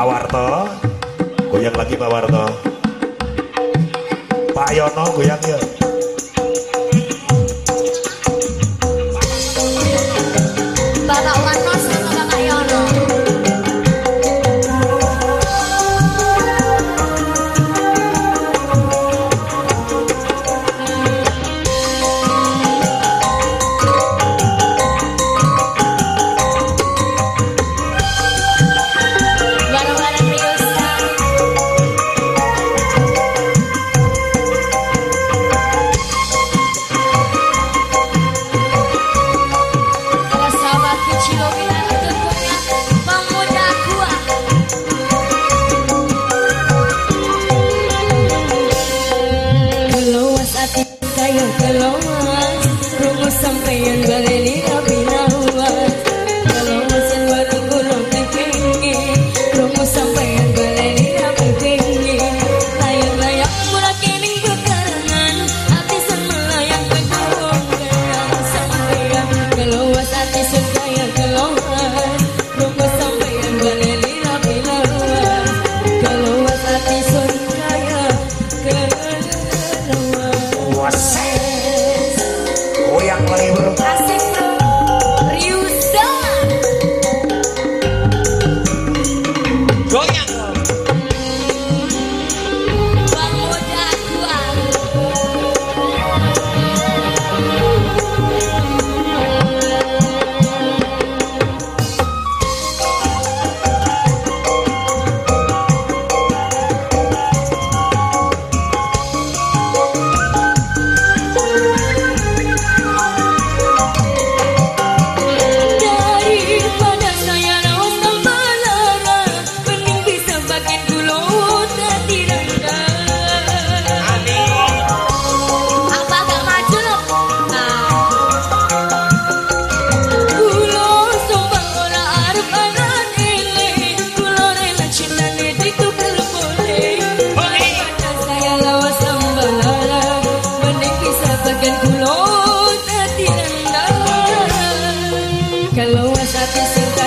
Pak Warto. Goyang lagi Pak Warto. Pak Yono goyang yuk. Você sin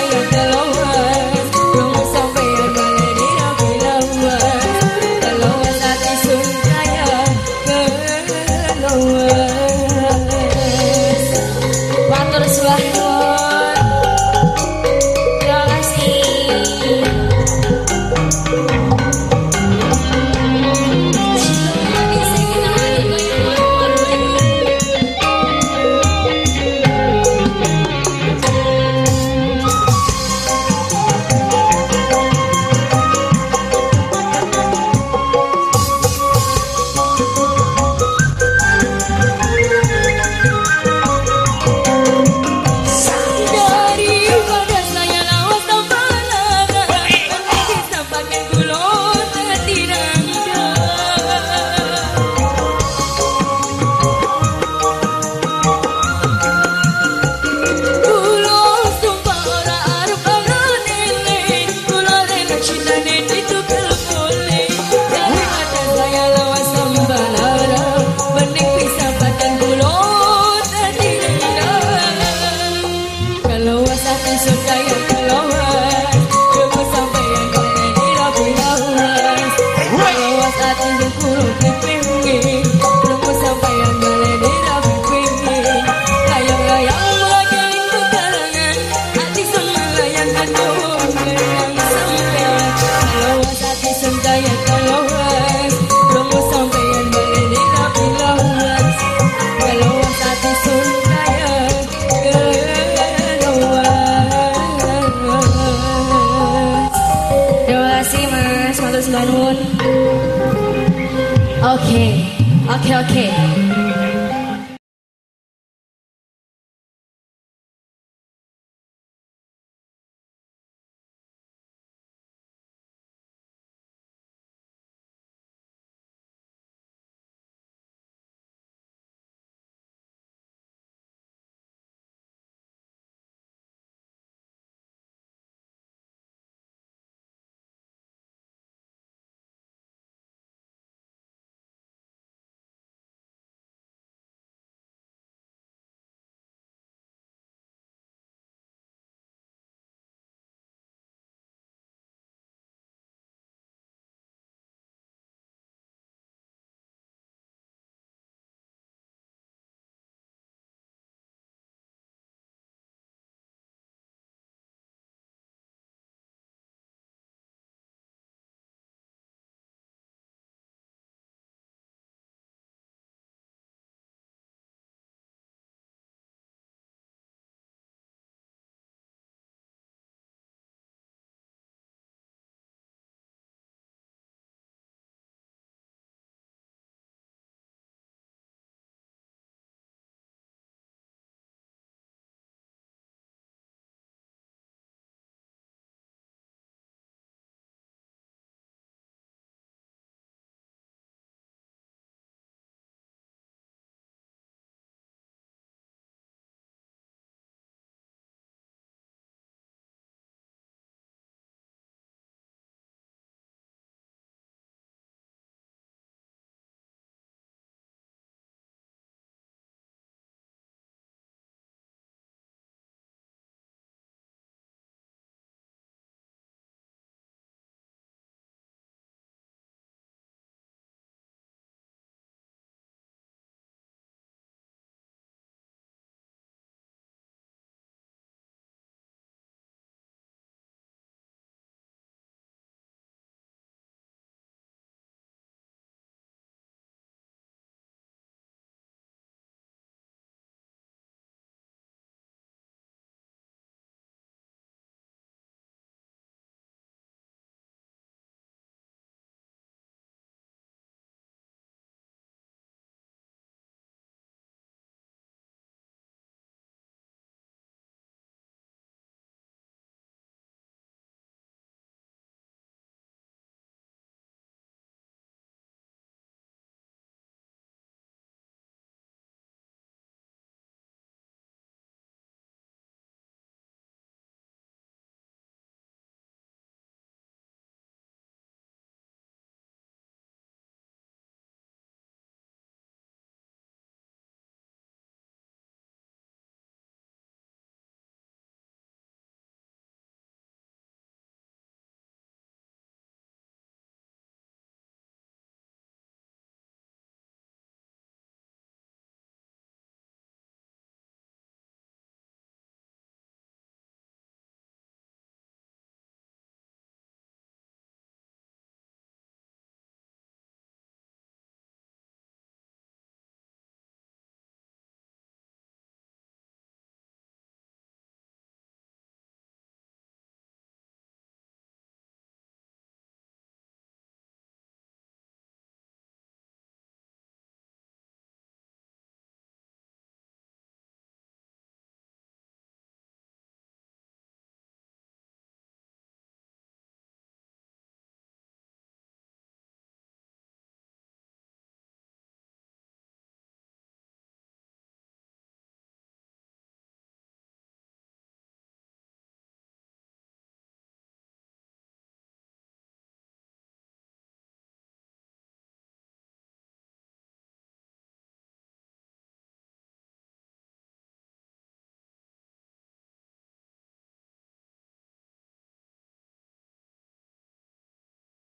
okay, okay, okay.